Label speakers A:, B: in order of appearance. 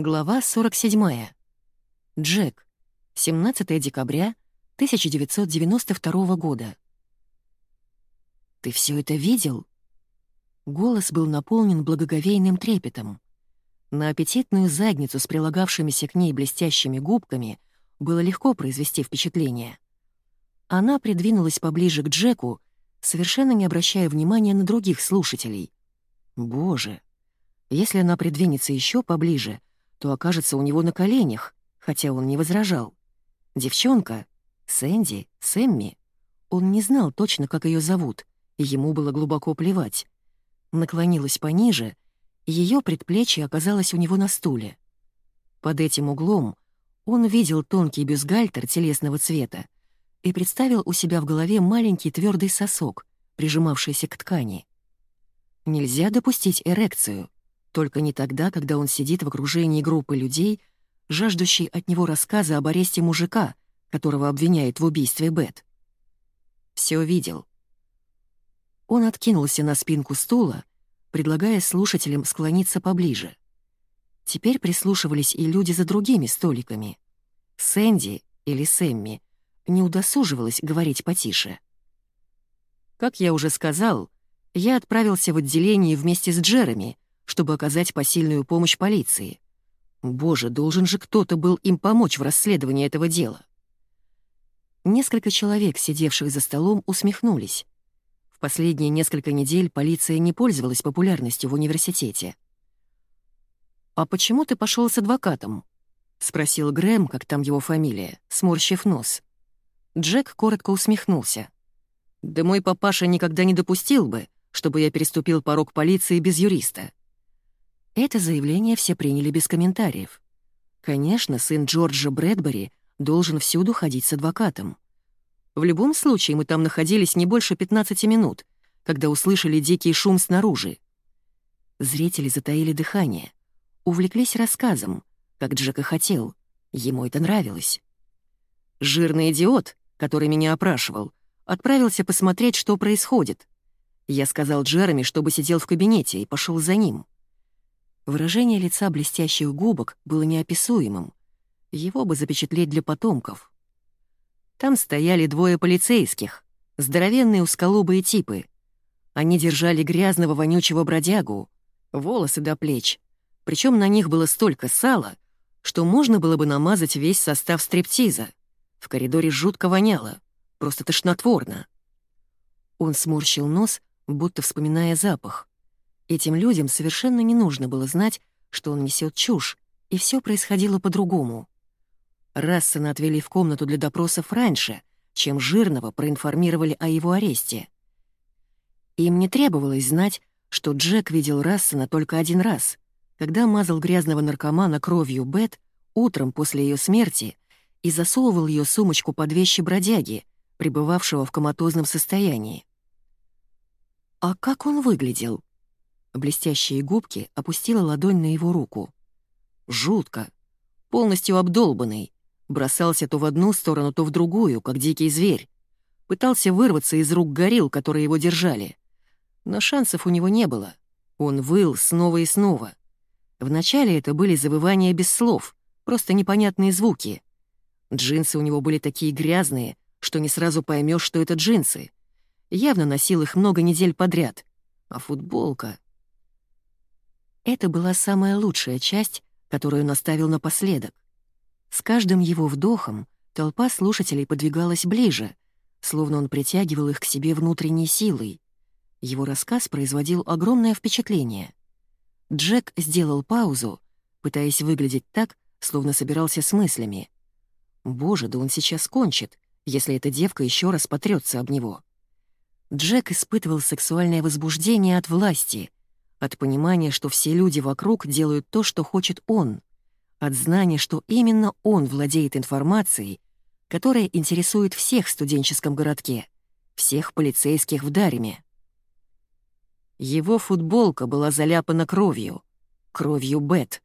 A: Глава 47. Джек. 17 декабря 1992 года. «Ты все это видел?» Голос был наполнен благоговейным трепетом. На аппетитную задницу с прилагавшимися к ней блестящими губками было легко произвести впечатление. Она придвинулась поближе к Джеку, совершенно не обращая внимания на других слушателей. Боже! Если она придвинется еще поближе — то окажется у него на коленях, хотя он не возражал. Девчонка, Сэнди, Сэмми, он не знал точно, как ее зовут, и ему было глубоко плевать. Наклонилась пониже, и ее предплечье оказалось у него на стуле. Под этим углом он видел тонкий бюстгальтер телесного цвета и представил у себя в голове маленький твердый сосок, прижимавшийся к ткани. Нельзя допустить эрекцию — только не тогда, когда он сидит в окружении группы людей, жаждущей от него рассказа об аресте мужика, которого обвиняют в убийстве Бет. Все видел. Он откинулся на спинку стула, предлагая слушателям склониться поближе. Теперь прислушивались и люди за другими столиками. Сэнди или Сэмми не удосуживалась говорить потише. Как я уже сказал, я отправился в отделение вместе с Джереми, чтобы оказать посильную помощь полиции. Боже, должен же кто-то был им помочь в расследовании этого дела. Несколько человек, сидевших за столом, усмехнулись. В последние несколько недель полиция не пользовалась популярностью в университете. «А почему ты пошел с адвокатом?» — спросил Грэм, как там его фамилия, сморщив нос. Джек коротко усмехнулся. «Да мой папаша никогда не допустил бы, чтобы я переступил порог полиции без юриста. Это заявление все приняли без комментариев. Конечно, сын Джорджа Брэдбери должен всюду ходить с адвокатом. В любом случае мы там находились не больше 15 минут, когда услышали дикий шум снаружи. Зрители затаили дыхание, увлеклись рассказом, как Джек и хотел. Ему это нравилось. Жирный идиот, который меня опрашивал, отправился посмотреть, что происходит. Я сказал Джереми, чтобы сидел в кабинете, и пошел за ним. Выражение лица блестящих губок было неописуемым. Его бы запечатлеть для потомков. Там стояли двое полицейских, здоровенные узколобые типы. Они держали грязного вонючего бродягу, волосы до плеч, причем на них было столько сала, что можно было бы намазать весь состав стриптиза. В коридоре жутко воняло, просто тошнотворно. Он сморщил нос, будто вспоминая запах. Этим людям совершенно не нужно было знать, что он несет чушь, и все происходило по-другому. Рассена отвели в комнату для допросов раньше, чем Жирного проинформировали о его аресте. Им не требовалось знать, что Джек видел Рассена только один раз, когда мазал грязного наркомана кровью Бет утром после ее смерти и засовывал ее сумочку под вещи бродяги, пребывавшего в коматозном состоянии. А как он выглядел? Блестящие губки опустила ладонь на его руку. Жутко. Полностью обдолбанный. Бросался то в одну сторону, то в другую, как дикий зверь. Пытался вырваться из рук горил, которые его держали. Но шансов у него не было. Он выл снова и снова. Вначале это были завывания без слов, просто непонятные звуки. Джинсы у него были такие грязные, что не сразу поймешь, что это джинсы. Явно носил их много недель подряд. А футболка... Это была самая лучшая часть, которую он оставил напоследок. С каждым его вдохом толпа слушателей подвигалась ближе, словно он притягивал их к себе внутренней силой. Его рассказ производил огромное впечатление. Джек сделал паузу, пытаясь выглядеть так, словно собирался с мыслями. «Боже, да он сейчас кончит, если эта девка еще раз потрется об него». Джек испытывал сексуальное возбуждение от власти — от понимания, что все люди вокруг делают то, что хочет он, от знания, что именно он владеет информацией, которая интересует всех в студенческом городке, всех полицейских в Дареме. Его футболка была заляпана кровью, кровью Бет.